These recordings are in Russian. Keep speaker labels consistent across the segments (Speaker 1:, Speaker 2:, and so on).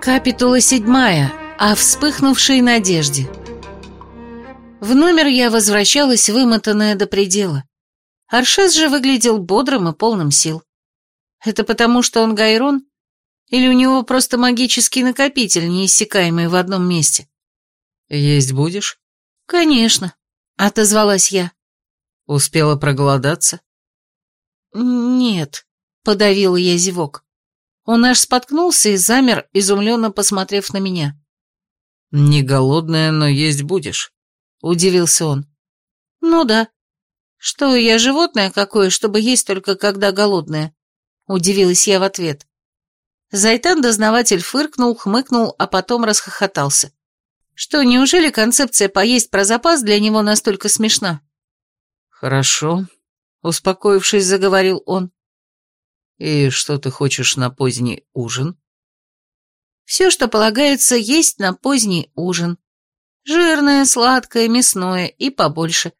Speaker 1: Капитула седьмая. О вспыхнувшей надежде. В номер я возвращалась, вымотанная до предела. Аршес же выглядел бодрым и полным сил. Это потому, что он Гайрон? Или у него просто магический накопитель, неиссякаемый в одном месте?
Speaker 2: «Есть будешь?»
Speaker 1: «Конечно», — отозвалась я.
Speaker 2: «Успела проголодаться?»
Speaker 1: «Нет», — подавила я зевок. Он аж споткнулся и замер, изумленно посмотрев на меня.
Speaker 2: «Не голодная, но есть будешь», — удивился он.
Speaker 1: «Ну да. Что, я животное какое, чтобы есть только когда голодная?» — удивилась я в ответ. Зайтан-дознаватель фыркнул, хмыкнул, а потом расхохотался. Что, неужели концепция поесть про запас для него настолько смешна?
Speaker 2: «Хорошо», — успокоившись, заговорил он. «И что ты хочешь на поздний ужин?»
Speaker 1: «Все, что полагается есть на поздний ужин. Жирное, сладкое, мясное и побольше.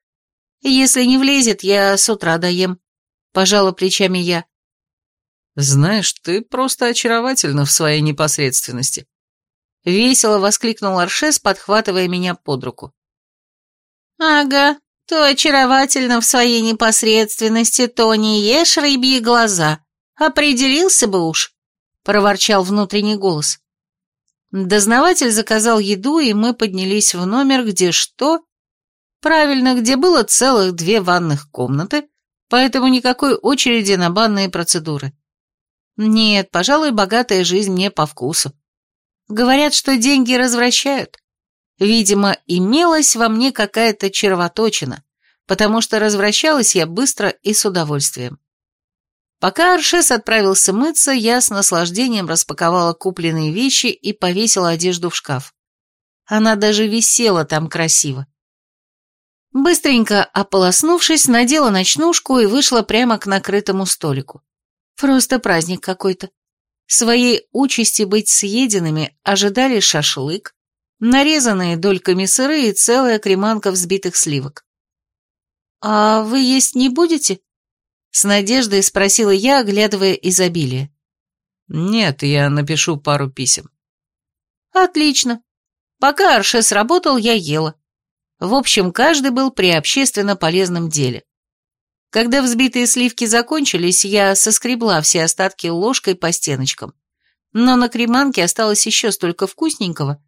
Speaker 1: Если не влезет, я с утра доем», — пожала плечами я.
Speaker 2: «Знаешь, ты просто очаровательна в своей непосредственности», — весело воскликнул Аршес, подхватывая меня под руку.
Speaker 1: «Ага, то очаровательно в своей непосредственности, то не ешь рыбьи глаза», «Определился бы уж», — проворчал внутренний голос. Дознаватель заказал еду, и мы поднялись в номер, где что? Правильно, где было целых две ванных комнаты, поэтому никакой очереди на банные процедуры. Нет, пожалуй, богатая жизнь мне по вкусу. Говорят, что деньги развращают. Видимо, имелась во мне какая-то червоточина, потому что развращалась я быстро и с удовольствием. Пока Аршес отправился мыться, я с наслаждением распаковала купленные вещи и повесила одежду в шкаф. Она даже висела там красиво. Быстренько ополоснувшись, надела ночнушку и вышла прямо к накрытому столику. Просто праздник какой-то. Своей участи быть съеденными ожидали шашлык, нарезанные дольками сыры и целая креманка взбитых сливок. «А вы есть не будете?» С надеждой спросила я, оглядывая изобилие.
Speaker 2: «Нет, я напишу пару писем».
Speaker 1: «Отлично. Пока Аршес работал, я ела. В общем, каждый был при общественно полезном деле. Когда взбитые сливки закончились, я соскребла все остатки ложкой по стеночкам. Но на креманке осталось еще столько вкусненького.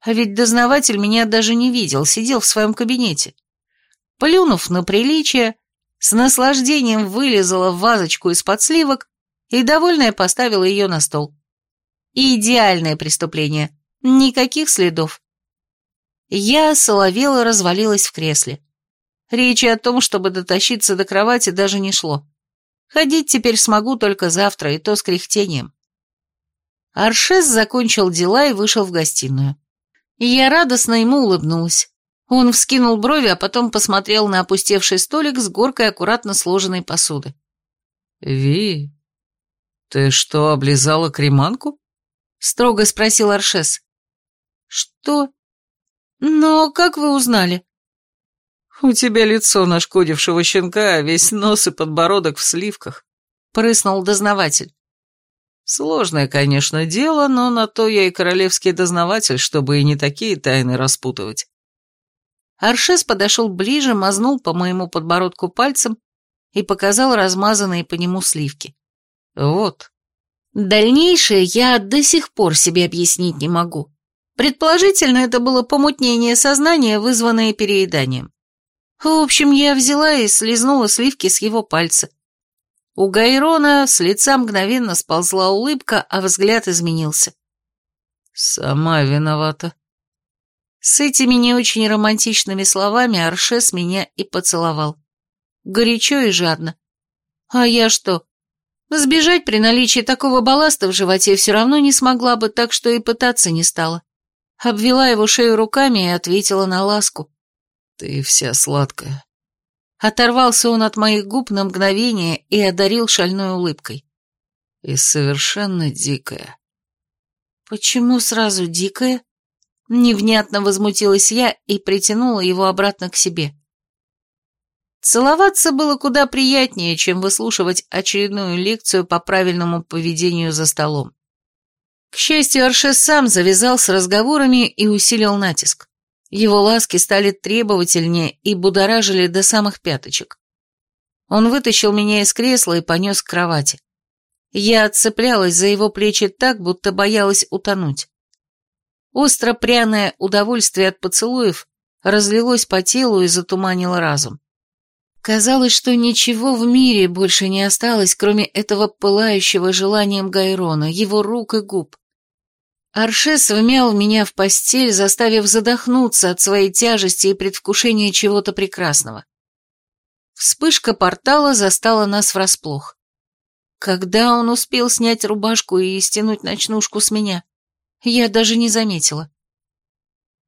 Speaker 1: А ведь дознаватель меня даже не видел, сидел в своем кабинете. Плюнув на приличие, с наслаждением вылезала в вазочку из-под сливок и, довольная, поставила ее на стол. Идеальное преступление. Никаких следов. Я соловела развалилась в кресле. Речи о том, чтобы дотащиться до кровати, даже не шло. Ходить теперь смогу только завтра, и то с кряхтением. Аршес закончил дела и вышел в гостиную. Я радостно ему улыбнулась. Он вскинул брови, а потом посмотрел на опустевший столик с горкой аккуратно сложенной посуды.
Speaker 2: «Ви, ты что, облизала креманку?»
Speaker 1: — строго спросил Аршес. «Что? Но как вы узнали?»
Speaker 2: «У тебя лицо нашкодившего щенка, а весь нос и подбородок в сливках», — прыснул дознаватель. «Сложное, конечно, дело, но на то я и королевский дознаватель, чтобы и не такие тайны распутывать».
Speaker 1: Аршес подошел ближе, мазнул по моему подбородку пальцем и показал размазанные по нему сливки.
Speaker 2: «Вот».
Speaker 1: Дальнейшее я до сих пор себе объяснить не могу. Предположительно, это было помутнение сознания, вызванное перееданием. В общем, я взяла и слезнула сливки с его пальца. У Гайрона с лица мгновенно сползла улыбка, а взгляд изменился.
Speaker 2: «Сама виновата»,
Speaker 1: с этими не очень романтичными словами Аршес меня и поцеловал. Горячо и жадно. А я что? Сбежать при наличии такого балласта в животе все равно не смогла бы, так что и пытаться не стала. Обвела его шею руками и ответила на ласку.
Speaker 2: «Ты вся сладкая».
Speaker 1: Оторвался он от моих губ на мгновение и одарил шальной улыбкой.
Speaker 2: «И совершенно дикая».
Speaker 1: «Почему сразу дикая?» Невнятно возмутилась я и притянула его обратно к себе. Целоваться было куда приятнее, чем выслушивать очередную лекцию по правильному поведению за столом. К счастью, Аршес сам завязал с разговорами и усилил натиск. Его ласки стали требовательнее и будоражили до самых пяточек. Он вытащил меня из кресла и понес к кровати. Я отцеплялась за его плечи так, будто боялась утонуть. Остро-пряное удовольствие от поцелуев разлилось по телу и затуманило разум. Казалось, что ничего в мире больше не осталось, кроме этого пылающего желанием Гайрона, его рук и губ. Аршес вмял меня в постель, заставив задохнуться от своей тяжести и предвкушения чего-то прекрасного. Вспышка портала застала нас врасплох. Когда он успел снять рубашку и стянуть ночнушку с меня, я даже не заметила.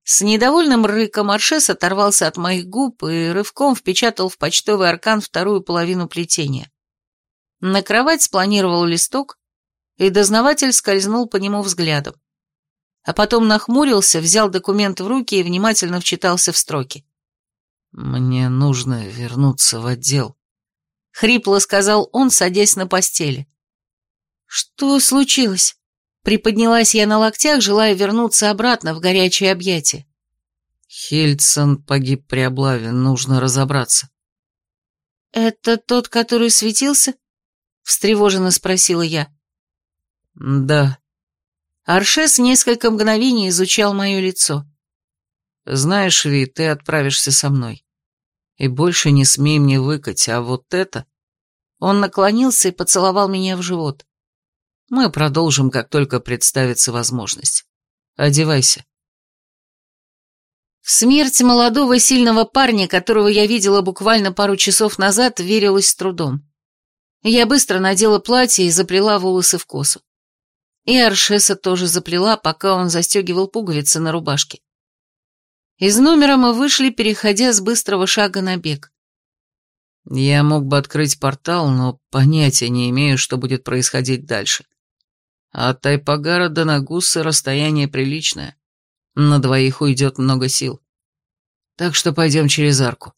Speaker 1: С недовольным рыком Аршес оторвался от моих губ и рывком впечатал в почтовый аркан вторую половину плетения. На кровать спланировал листок, и дознаватель скользнул по нему взглядом. А потом нахмурился, взял документ в руки и внимательно вчитался в строки.
Speaker 2: «Мне нужно вернуться в отдел», —
Speaker 1: хрипло сказал он, садясь на постели. «Что случилось?» Приподнялась я на локтях, желая вернуться обратно в горячее объятие.
Speaker 2: Хельдсон погиб при облаве, нужно разобраться.
Speaker 1: «Это тот, который светился?» — встревоженно спросила я.
Speaker 2: «Да».
Speaker 1: Аршес несколько мгновений изучал мое лицо.
Speaker 2: «Знаешь, Ви, ты отправишься со мной. И больше не смей мне выкать, а вот это...»
Speaker 1: Он наклонился и поцеловал меня в живот.
Speaker 2: Мы продолжим, как только представится возможность. Одевайся.
Speaker 1: В смерть молодого сильного парня, которого я видела буквально пару часов назад, верилась с трудом. Я быстро надела платье и заплела волосы в косу. И Аршеса тоже заплела, пока он застегивал пуговицы на рубашке. Из номера мы вышли, переходя с быстрого шага на бег.
Speaker 2: Я мог бы открыть портал, но понятия не имею, что будет происходить дальше. А от Тайпагара до Нагуса расстояние приличное. На двоих уйдет много сил. Так что пойдем через арку.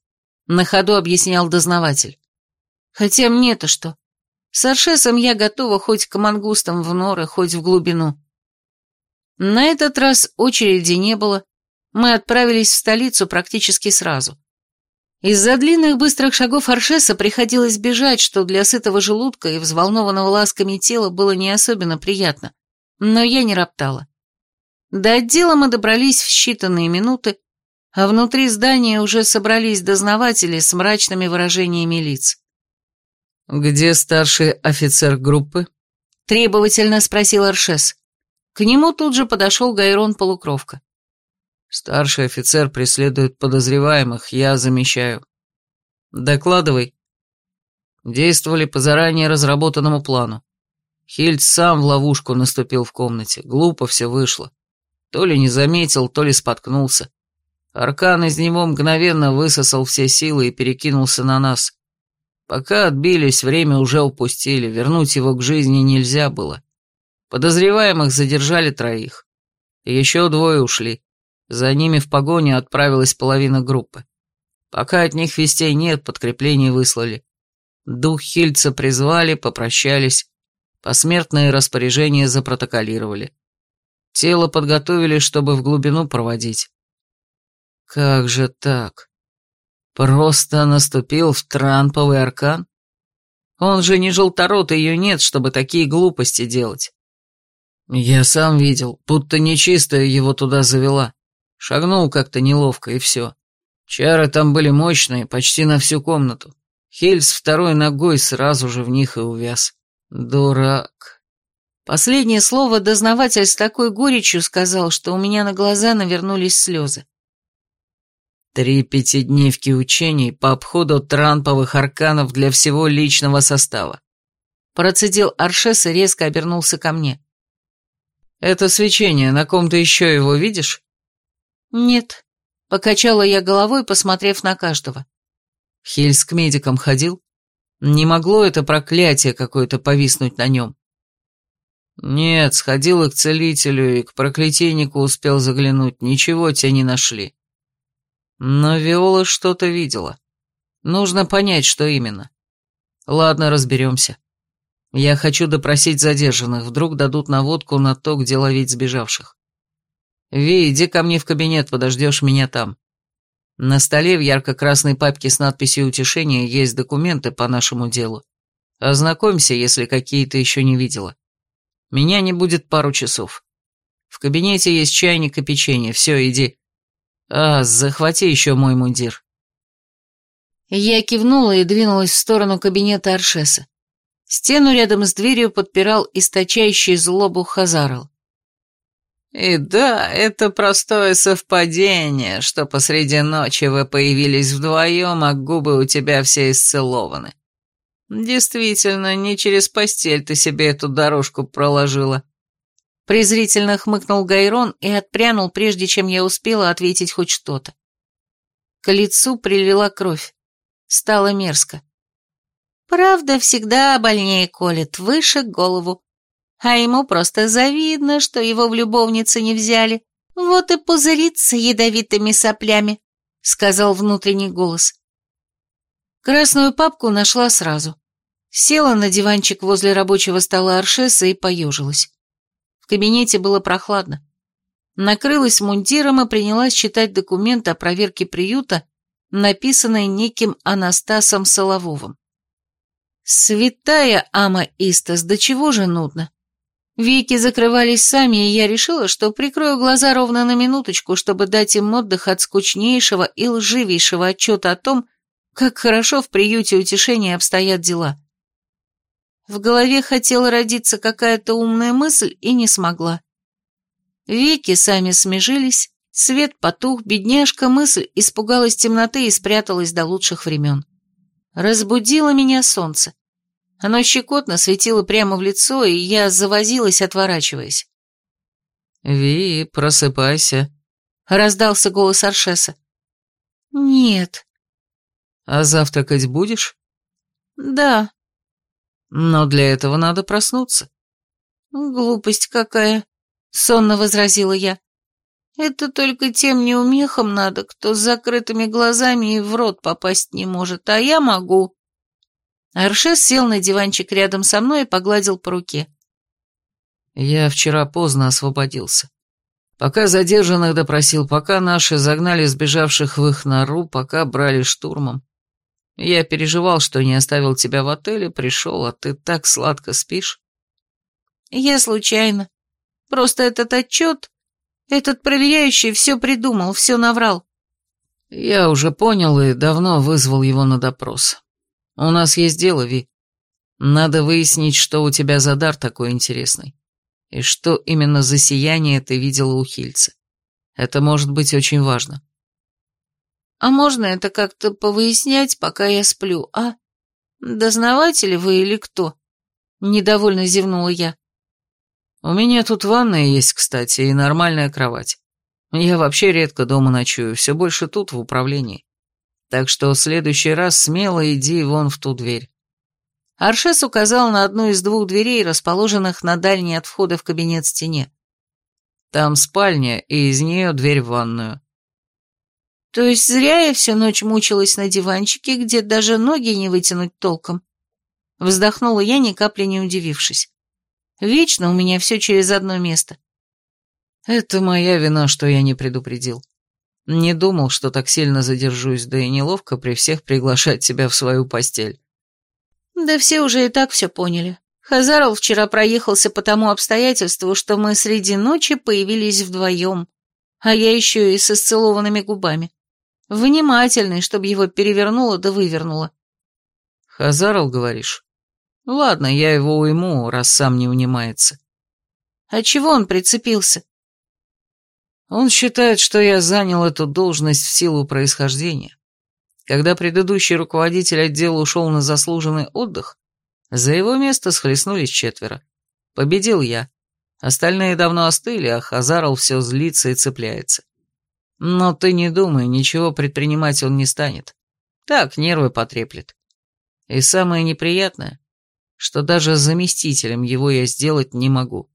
Speaker 1: На ходу объяснял дознаватель. Хотя мне-то что? С Аршесом я готова хоть к мангустам в норы, хоть в глубину. На этот раз очереди не было. Мы отправились в столицу практически сразу. Из-за длинных быстрых шагов Аршеса приходилось бежать, что для сытого желудка и взволнованного ласками тела было не особенно приятно. Но я не роптала. До отдела мы добрались в считанные минуты, а внутри здания уже собрались дознаватели с мрачными выражениями лиц.
Speaker 2: «Где старший офицер группы?»
Speaker 1: — требовательно спросил Аршес. К нему тут же подошел Гайрон Полукровка.
Speaker 2: Старший офицер преследует подозреваемых, я замещаю. Докладывай. Действовали по заранее разработанному плану. Хильд сам в ловушку наступил в комнате. Глупо все вышло. То ли не заметил, то ли споткнулся. Аркан из него мгновенно высосал все силы и перекинулся на нас. Пока отбились, время уже упустили, вернуть его к жизни нельзя было. Подозреваемых задержали троих. Еще двое ушли. За ними в погоню отправилась половина группы. Пока от них вестей нет, подкреплений выслали. Дух Хильца призвали, попрощались. Посмертные распоряжения запротоколировали. Тело подготовили, чтобы в глубину проводить. Как же так? Просто наступил в транповый аркан? Он же не желторот, ее нет, чтобы такие глупости делать. Я сам видел, будто нечистая его туда завела. Шагнул как-то неловко, и все. Чары там были мощные, почти на всю комнату. Хельс второй ногой сразу же в них и увяз. Дурак.
Speaker 1: Последнее слово дознаватель с такой горечью сказал, что у меня на глаза навернулись слезы.
Speaker 2: Три пятидневки учений по обходу транповых арканов для всего личного состава.
Speaker 1: Процедил Аршес и резко обернулся ко мне.
Speaker 2: Это свечение, на ком-то еще его видишь?
Speaker 1: «Нет», — покачала я головой, посмотрев на каждого.
Speaker 2: Хильс к медикам ходил? Не могло это проклятие какое-то повиснуть на нем? Нет, сходил и к целителю, и к проклятийнику успел заглянуть, ничего те не нашли. Но Виола что-то видела. Нужно понять, что именно. Ладно, разберемся. Я хочу допросить задержанных, вдруг дадут наводку на то, где ловить сбежавших. Ви, иди ко мне в кабинет, подождешь меня там. На столе в ярко-красной папке с надписью «Утешение» есть документы по нашему делу. Ознакомься, если какие-то еще не видела. Меня не будет пару часов. В кабинете есть чайник и печенье, все, иди. А, захвати еще мой мундир.
Speaker 1: Я кивнула и двинулась в сторону кабинета Аршеса. Стену рядом с дверью подпирал источающий злобу Хазарл.
Speaker 2: «И да, это простое совпадение, что посреди ночи вы появились вдвоем, а губы у тебя все исцелованы. Действительно, не через постель ты себе эту дорожку проложила».
Speaker 1: Презрительно хмыкнул Гайрон и отпрянул, прежде чем я успела ответить хоть что-то. К лицу прилила кровь. Стало мерзко. Правда всегда больнее колет, выше голову. А ему просто завидно, что его в любовнице не взяли. Вот и пузырится ядовитыми соплями, сказал внутренний голос. Красную папку нашла сразу. Села на диванчик возле рабочего стола Аршеса и поежилась. В кабинете было прохладно. Накрылась мундиром и принялась читать документ о проверке приюта, написанный неким Анастасом Солововым. Святая Ама Истас, до чего же нудно. Веки закрывались сами, и я решила, что прикрою глаза ровно на минуточку, чтобы дать им отдых от скучнейшего и лживейшего отчета о том, как хорошо в приюте утешения обстоят дела. В голове хотела родиться какая-то умная мысль и не смогла. Веки сами смежились, свет потух, бедняжка мысль испугалась темноты и спряталась до лучших времен. Разбудило меня солнце. Оно щекотно светило прямо в лицо, и я завозилась, отворачиваясь.
Speaker 2: «Ви, просыпайся», —
Speaker 1: раздался голос Аршеса. «Нет».
Speaker 2: «А завтракать будешь?»
Speaker 1: «Да».
Speaker 2: «Но для этого надо проснуться».
Speaker 1: «Глупость какая», — сонно возразила я. «Это только тем неумехам надо, кто с закрытыми глазами и в рот попасть не может, а я могу». Аршес сел на диванчик рядом со мной и погладил по руке.
Speaker 2: «Я вчера поздно освободился. Пока задержанных допросил, пока наши загнали сбежавших в их нору, пока брали штурмом. Я переживал, что не оставил тебя в отеле, пришел, а ты так сладко спишь».
Speaker 1: «Я случайно. Просто этот отчет, этот проверяющий все придумал, все наврал».
Speaker 2: «Я уже понял и давно вызвал его на допрос. У нас есть дело, Ви. Надо выяснить, что у тебя за дар такой интересный. И что именно за сияние ты видела у Хильца. Это может быть очень важно.
Speaker 1: А можно это как-то повыяснять, пока я сплю, а? Дознаватели вы или кто? Недовольно зевнула я.
Speaker 2: У меня тут ванная есть, кстати, и нормальная кровать. Я вообще редко дома ночую, все больше тут, в управлении. Так что в следующий раз смело иди вон в ту дверь.
Speaker 1: Аршес указал на одну из двух дверей, расположенных на дальней от входа в кабинет стене.
Speaker 2: Там спальня, и из нее дверь в ванную.
Speaker 1: То есть зря я всю ночь мучилась на диванчике, где даже ноги не вытянуть толком. Вздохнула я, ни капли не удивившись. Вечно у меня все через одно место.
Speaker 2: Это моя вина, что я не предупредил. Не думал, что так сильно задержусь, да и неловко при всех приглашать тебя в свою постель.
Speaker 1: Да все уже и так все поняли. Хазаров вчера проехался по тому обстоятельству, что мы среди ночи появились вдвоем, а я еще и со исцелованными губами. Внимательный, чтобы его перевернуло да вывернуло.
Speaker 2: Хазаров, говоришь? Ладно, я его уйму, раз сам не унимается.
Speaker 1: А чего он прицепился?
Speaker 2: Он считает, что я занял эту должность в силу происхождения. Когда предыдущий руководитель отдела ушел на заслуженный отдых, за его место схлестнулись четверо. Победил я. Остальные давно остыли, а Хазарл все злится и цепляется. Но ты не думай, ничего предпринимать он не станет. Так, нервы потреплет. И самое неприятное, что даже заместителем его я сделать не могу.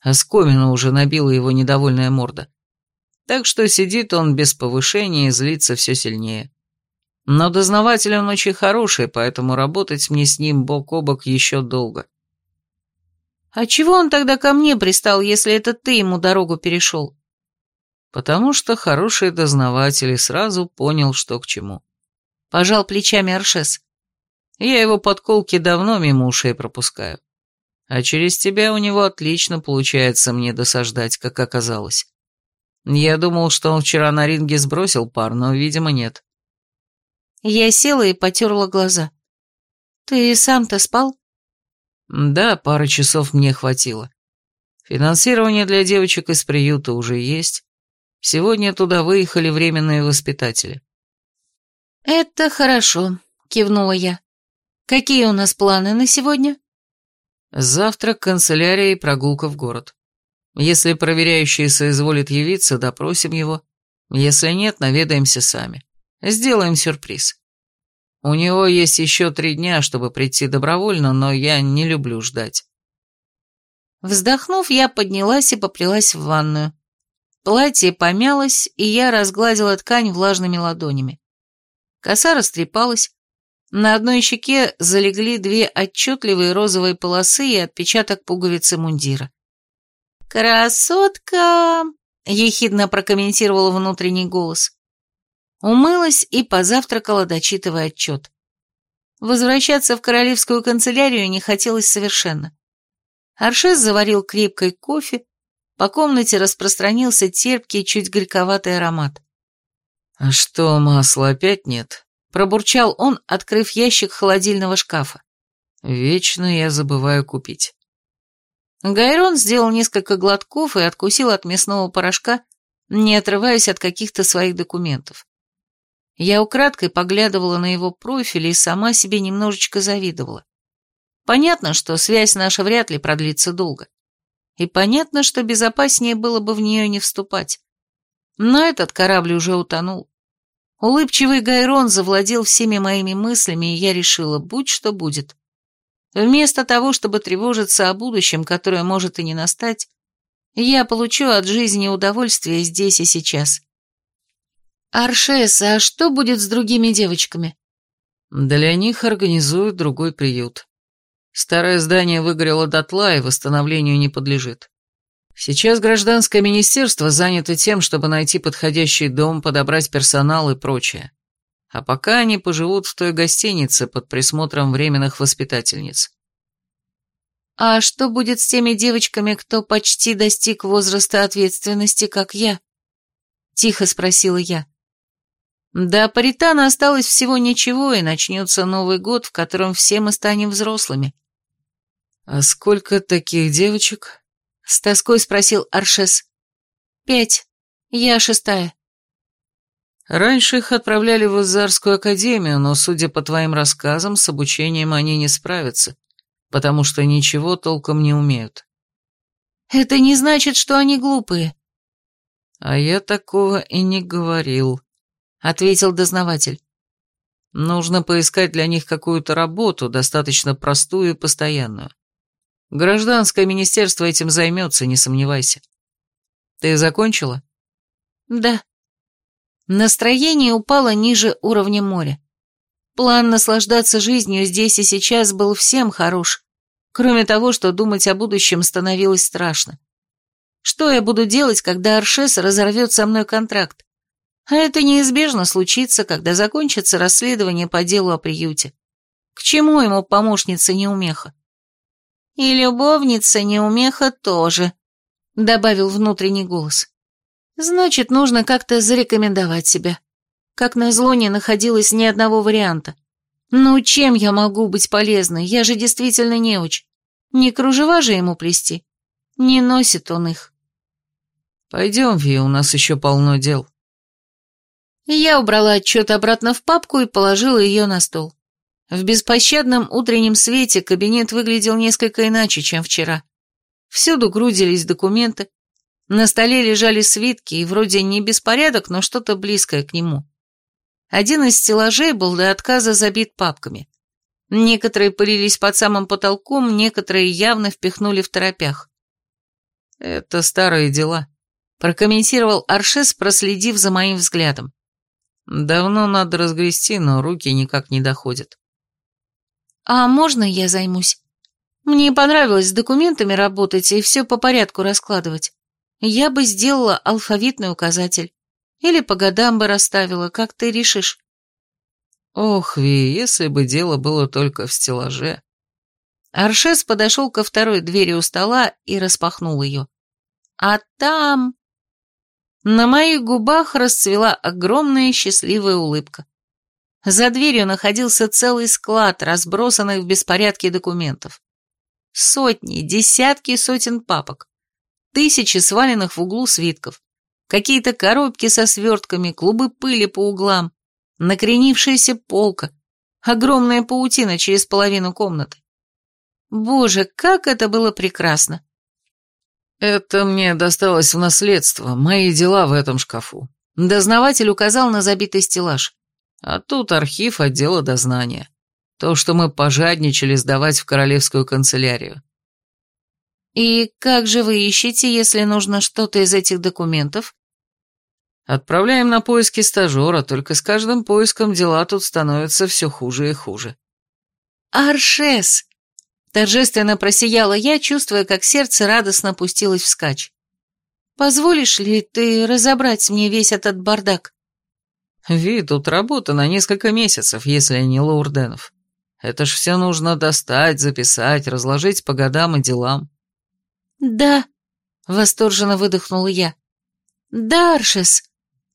Speaker 2: Оскомину уже набила его недовольная морда. Так что сидит он без повышения и злится все сильнее. Но дознаватель он очень хороший, поэтому работать мне с ним бок о бок еще долго.
Speaker 1: А чего он тогда ко мне пристал, если это ты ему дорогу перешел?
Speaker 2: Потому что хороший дознаватель и сразу понял, что к чему.
Speaker 1: Пожал плечами Аршес.
Speaker 2: Я его подколки давно мимо ушей пропускаю. А через тебя у него отлично получается мне досаждать, как оказалось. Я думал, что он вчера на ринге сбросил пар, но, видимо, нет.
Speaker 1: Я села и потерла глаза. Ты сам-то спал?
Speaker 2: Да, пары часов мне хватило. Финансирование для девочек из приюта уже есть. Сегодня туда выехали временные воспитатели.
Speaker 1: Это хорошо, кивнула я. Какие у нас планы на сегодня?
Speaker 2: Завтрак, канцелярия и прогулка в город. Если проверяющий соизволит явиться, допросим его. Если нет, наведаемся сами. Сделаем сюрприз. У него есть еще три дня, чтобы прийти добровольно, но я не люблю ждать.
Speaker 1: Вздохнув, я поднялась и поплелась в ванную. Платье помялось, и я разгладила ткань влажными ладонями. Коса растрепалась, на одной щеке залегли две отчетливые розовые полосы и отпечаток пуговицы мундира. «Красотка!» — ехидно прокомментировал внутренний голос. Умылась и позавтракала, дочитывая отчет. Возвращаться в королевскую канцелярию не хотелось совершенно. Аршес заварил крепкой кофе, по комнате распространился терпкий, чуть горьковатый аромат.
Speaker 2: «А что, масла опять нет?»
Speaker 1: Пробурчал он, открыв ящик холодильного шкафа.
Speaker 2: Вечно я забываю купить.
Speaker 1: Гайрон сделал несколько глотков и откусил от мясного порошка, не отрываясь от каких-то своих документов. Я украдкой поглядывала на его профиль и сама себе немножечко завидовала. Понятно, что связь наша вряд ли продлится долго. И понятно, что безопаснее было бы в нее не вступать. Но этот корабль уже утонул. Улыбчивый Гайрон завладел всеми моими мыслями, и я решила, будь что будет. Вместо того, чтобы тревожиться о будущем, которое может и не настать, я получу от жизни удовольствие здесь и сейчас. Аршес, а что будет с другими девочками?
Speaker 2: Для них организуют другой приют. Старое здание выгорело дотла и восстановлению не подлежит. Сейчас гражданское министерство занято тем, чтобы найти подходящий дом, подобрать персонал и прочее. А пока они поживут в той гостинице под присмотром временных воспитательниц.
Speaker 1: А что будет с теми девочками, кто почти достиг возраста ответственности, как я? Тихо спросила я. До Паритана осталось всего ничего, и начнется Новый год, в котором все мы станем взрослыми.
Speaker 2: А сколько таких девочек?
Speaker 1: С тоской спросил Аршес. Пять. Я шестая.
Speaker 2: Раньше их отправляли в Изарскую академию, но, судя по твоим рассказам, с обучением они не справятся, потому что ничего толком не умеют.
Speaker 1: Это не значит, что они глупые.
Speaker 2: А я такого и не говорил, ответил дознаватель. Нужно поискать для них какую-то работу, достаточно простую и постоянную. Гражданское министерство этим займется, не сомневайся. Ты закончила?
Speaker 1: Да. Настроение упало ниже уровня моря. План наслаждаться жизнью здесь и сейчас был всем хорош, кроме того, что думать о будущем становилось страшно. Что я буду делать, когда Аршес разорвет со мной контракт? А это неизбежно случится, когда закончится расследование по делу о приюте. К чему ему помощница неумеха? «И любовница неумеха тоже», — добавил внутренний голос. «Значит, нужно как-то зарекомендовать себя. Как назло не находилось ни одного варианта. Ну, чем я могу быть полезной? Я же действительно неуч. Не кружева же ему плести. Не носит он их».
Speaker 2: «Пойдем, Ви, у нас еще полно дел».
Speaker 1: Я убрала отчет обратно в папку и положила ее на стол. В беспощадном утреннем свете кабинет выглядел несколько иначе, чем вчера. Всюду грудились документы, на столе лежали свитки, и вроде не беспорядок, но что-то близкое к нему. Один из стеллажей был до отказа забит папками. Некоторые пылились под самым потолком, некоторые явно впихнули в торопях.
Speaker 2: «Это старые дела», — прокомментировал Аршес, проследив за моим взглядом. «Давно надо разгрести, но руки никак не доходят».
Speaker 1: «А можно я займусь? Мне понравилось с документами работать и все по порядку раскладывать. Я бы сделала алфавитный указатель. Или по годам бы расставила, как ты решишь.
Speaker 2: Ох, Ви, если бы дело было только в стеллаже.
Speaker 1: Аршес подошел ко второй двери у стола и распахнул ее. А там... На моих губах расцвела огромная счастливая улыбка. За дверью находился целый склад, разбросанных в беспорядке документов. Сотни, десятки сотен папок, тысячи сваленных в углу свитков, какие-то коробки со свертками, клубы пыли по углам, накренившаяся полка, огромная паутина через половину комнаты. Боже, как это было прекрасно!
Speaker 2: Это мне досталось в наследство, мои дела в этом шкафу.
Speaker 1: Дознаватель указал на забитый стеллаж.
Speaker 2: А тут архив отдела дознания. То, что мы пожадничали сдавать в королевскую канцелярию.
Speaker 1: «И как же вы ищете, если нужно что-то из этих документов?»
Speaker 2: «Отправляем на поиски стажера, только с каждым поиском дела тут становятся все хуже и хуже».
Speaker 1: «Аршес!» Торжественно просияла я, чувствуя, как сердце радостно пустилось вскачь. «Позволишь ли ты разобрать мне весь этот бардак?»
Speaker 2: «Ви, тут работа на несколько месяцев, если не Лаурденов. Это ж все нужно достать, записать, разложить по годам и делам».
Speaker 1: «Да», — восторженно выдохнула я. «Да, Аршес,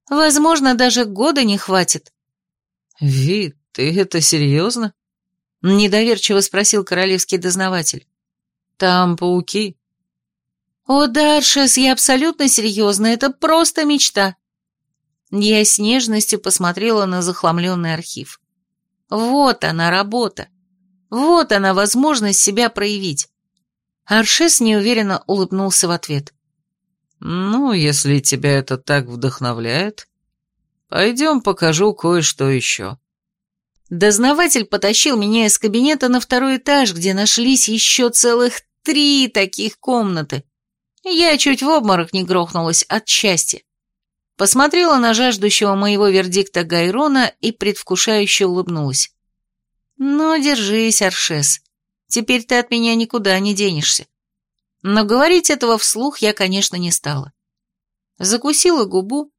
Speaker 1: возможно, даже года не хватит».
Speaker 2: «Ви, ты это серьезно?»
Speaker 1: Недоверчиво спросил королевский дознаватель.
Speaker 2: Там пауки.
Speaker 1: О, Даршес, я абсолютно серьезно, это просто мечта. Я с нежностью посмотрела на захламленный архив. Вот она, работа. Вот она, возможность себя проявить. Аршес неуверенно улыбнулся в ответ.
Speaker 2: «Ну, если тебя это так вдохновляет, пойдем покажу кое-что еще».
Speaker 1: Дознаватель потащил меня из кабинета на второй этаж, где нашлись еще целых три таких комнаты. Я чуть в обморок не грохнулась от счастья. Посмотрела на жаждущего моего вердикта Гайрона и предвкушающе улыбнулась. «Ну, держись, Аршес. Теперь ты от меня никуда не денешься». Но говорить этого вслух я, конечно, не стала. Закусила губу,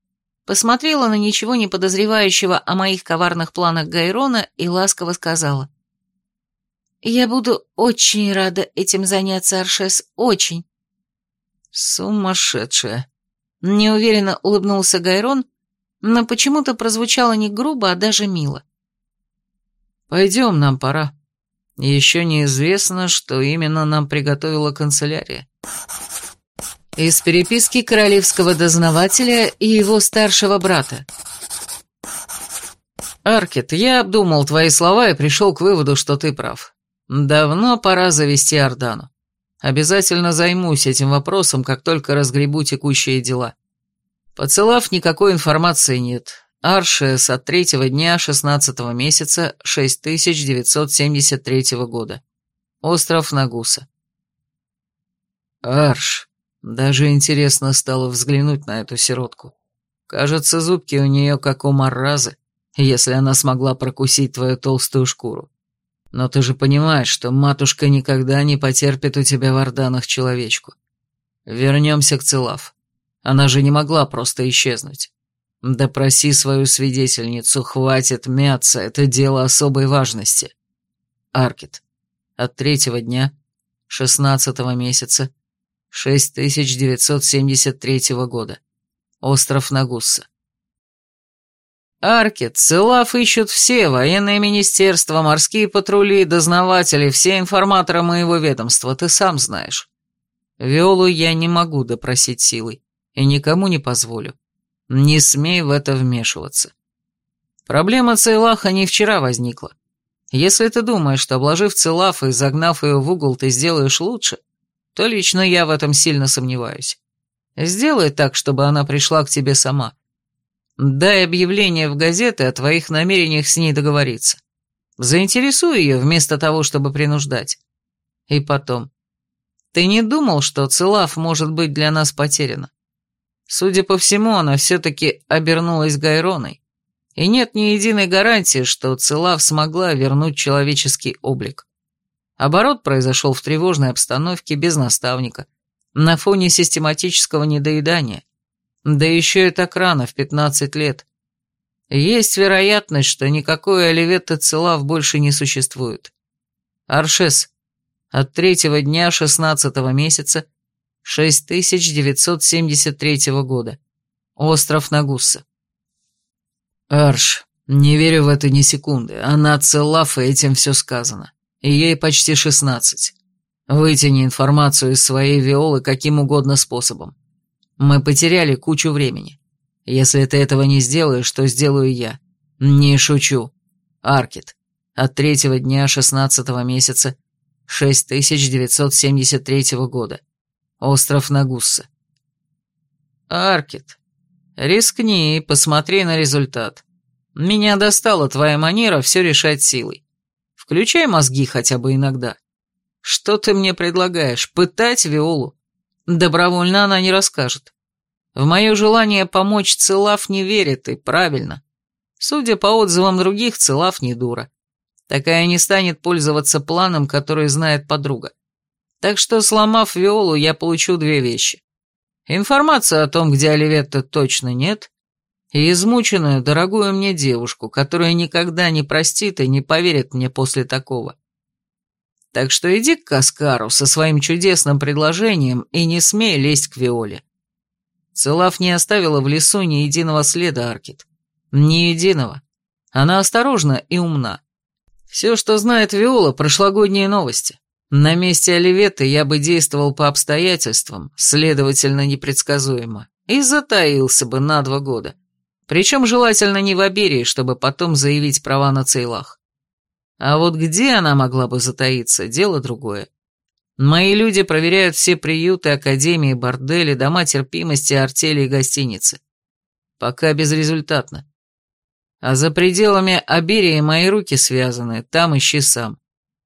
Speaker 1: посмотрела на ничего не подозревающего о моих коварных планах Гайрона и ласково сказала. «Я буду очень рада этим заняться, Аршес, очень».
Speaker 2: «Сумасшедшая!»
Speaker 1: Неуверенно улыбнулся Гайрон, но почему-то прозвучало не грубо, а даже мило.
Speaker 2: «Пойдем, нам пора. Еще неизвестно, что именно нам приготовила канцелярия».
Speaker 1: Из переписки королевского дознавателя и его старшего брата.
Speaker 2: «Аркет, я обдумал твои слова и пришел к выводу, что ты прав. Давно пора завести Ордану. Обязательно займусь этим вопросом, как только разгребу текущие дела. Поцелав никакой информации нет. Аршес от третьего дня шестнадцатого месяца 6973 года. Остров Нагуса. Арш, даже интересно стало взглянуть на эту сиротку. Кажется, зубки у нее как у маразы, если она смогла прокусить твою толстую шкуру. Но ты же понимаешь, что матушка никогда не потерпит у тебя в Орданах человечку. Вернемся к Целав. Она же не могла просто исчезнуть. Допроси свою свидетельницу, хватит мяться, это дело особой важности. Аркет. От третьего дня, шестнадцатого месяца, 6973 года. Остров Нагусса. Аркет, Целав ищут все, военное министерство, морские патрули, дознаватели, все информаторы моего ведомства, ты сам знаешь. Виолу я не могу допросить силой, и никому не позволю. Не смей в это вмешиваться. Проблема Цейлаха не вчера возникла. Если ты думаешь, что обложив Целафа и загнав ее в угол, ты сделаешь лучше, то лично я в этом сильно сомневаюсь. Сделай так, чтобы она пришла к тебе сама. Дай объявление в газеты о твоих намерениях с ней договориться. Заинтересуй ее вместо того, чтобы принуждать. И потом. Ты не думал, что Целав может быть для нас потеряна? Судя по всему, она все-таки обернулась Гайроной. И нет ни единой гарантии, что Целав смогла вернуть человеческий облик. Оборот произошел в тревожной обстановке, без наставника, на фоне систематического недоедания. Да еще и так рано, в 15 лет. Есть вероятность, что никакой Оливетта Целав больше не существует. Аршес. От третьего дня шестнадцатого месяца 6973 года. Остров Нагусса. Арш, не верю в это ни секунды. Она Целав, и этим все сказано. И ей почти шестнадцать. Вытяни информацию из своей виолы каким угодно способом. Мы потеряли кучу времени. Если ты этого не сделаешь, то сделаю я. Не шучу. Аркет. От третьего дня шестнадцатого месяца 6973 года. Остров Нагусса. Аркет. Рискни и посмотри на результат. Меня достала твоя манера все решать силой. Включай мозги хотя бы иногда. Что ты мне предлагаешь, пытать Виолу? Добровольно она не расскажет. В мое желание помочь Целав не верит, и правильно. Судя по отзывам других, Целав не дура. Такая не станет пользоваться планом, который знает подруга. Так что, сломав Виолу, я получу две вещи. Информацию о том, где Оливетта точно нет, и измученную, дорогую мне девушку, которая никогда не простит и не поверит мне после такого. Так что иди к Каскару со своим чудесным предложением и не смей лезть к Виоле. Целав не оставила в лесу ни единого следа Аркет. Ни единого. Она осторожна и умна. Все, что знает Виола, прошлогодние новости. На месте Оливеты я бы действовал по обстоятельствам, следовательно, непредсказуемо, и затаился бы на два года. Причем желательно не в Аберии, чтобы потом заявить права на Цейлах. А вот где она могла бы затаиться, дело другое. Мои люди проверяют все приюты, академии, бордели, дома терпимости, артели и гостиницы. Пока безрезультатно. А за пределами Аберии мои руки связаны, там ищи сам.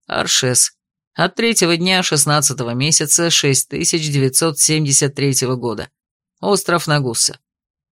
Speaker 2: Аршес. От третьего дня шестнадцатого месяца 6973 года. Остров Нагуса.